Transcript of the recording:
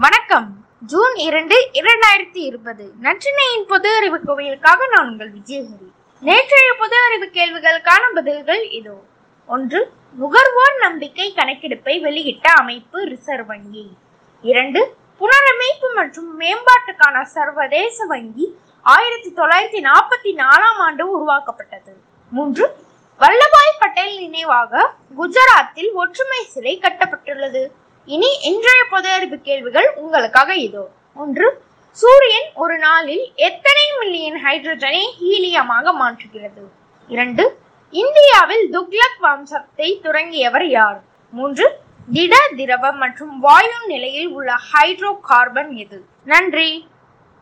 வணக்கம். ஜூன் இரண்டு இரண்டாயிரத்தி இருபது. நற்றினையின் பொது அறிவு கோவிலுக்காக நான் உங்கள் விஜயஹரி. நேற்றைய பொது அறிவு கேள்விகளுக்கான பதில்கள் இதோ. ஒன்று நுகர்வோர் நம்பிக்கை கணக்கெடுப்பை வெளியிட்ட அமைப்பு ரிசர்வ் வங்கி. இரண்டு புனரமைப்பு மற்றும் மேம்பாட்டுக்கான சர்வதேச வங்கி ஆயிரத்தி தொள்ளாயிரத்தி நாற்பத்தி நாலாம் ஆண்டு உருவாக்கப்பட்டது. மூன்று வல்லபாய் பட்டேல் நினைவாக குஜராத்தில் ஒற்றுமை சிலை கட்டப்பட்டுள்ளது. இனி இன்றைய பொது அறிவு கேள்விகள் உங்களுக்காக இதோ. ஒன்று சூரியன் ஒரு நாளில் எத்தனை மில்லியன் ஹைட்ரஜனை ஹீலியமாக மாற்றுகிறது? இரண்டு இந்தியாவில் துக்லக் வம்சத்தை தொடங்கியவர் யார்? மூன்று திட திரவ மற்றும் வாயு நிலையில் உள்ள ஹைட்ரோ கார்பன் எது? நன்றி.